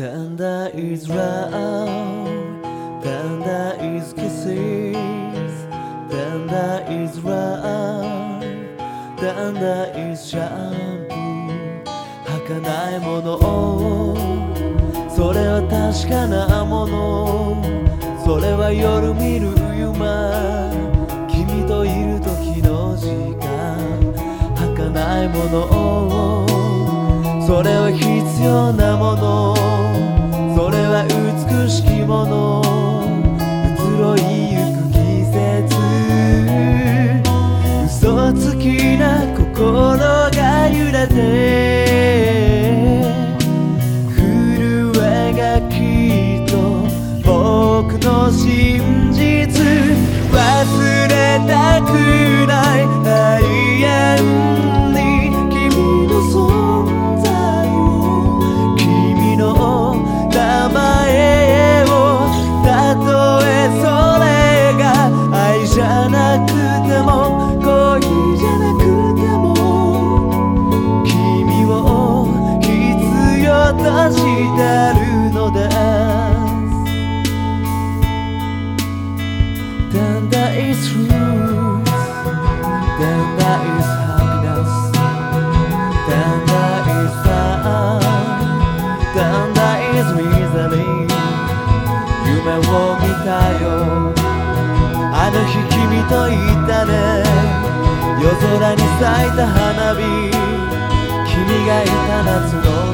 is love Then there is kisses Then there is love Then there is shampoo 儚いものをそれは確かなものそれは夜見る夢君といる時の時間儚いものをそれは必要なものそれは美しきもの。移ろいゆく季節。嘘つきな心が揺れて。震えがきっと僕の心 Then there is truth Then there is happiness Then there is fun Then there is misery 夢を見たよあの日君と言ったね夜空に咲いた花火君がいた夏の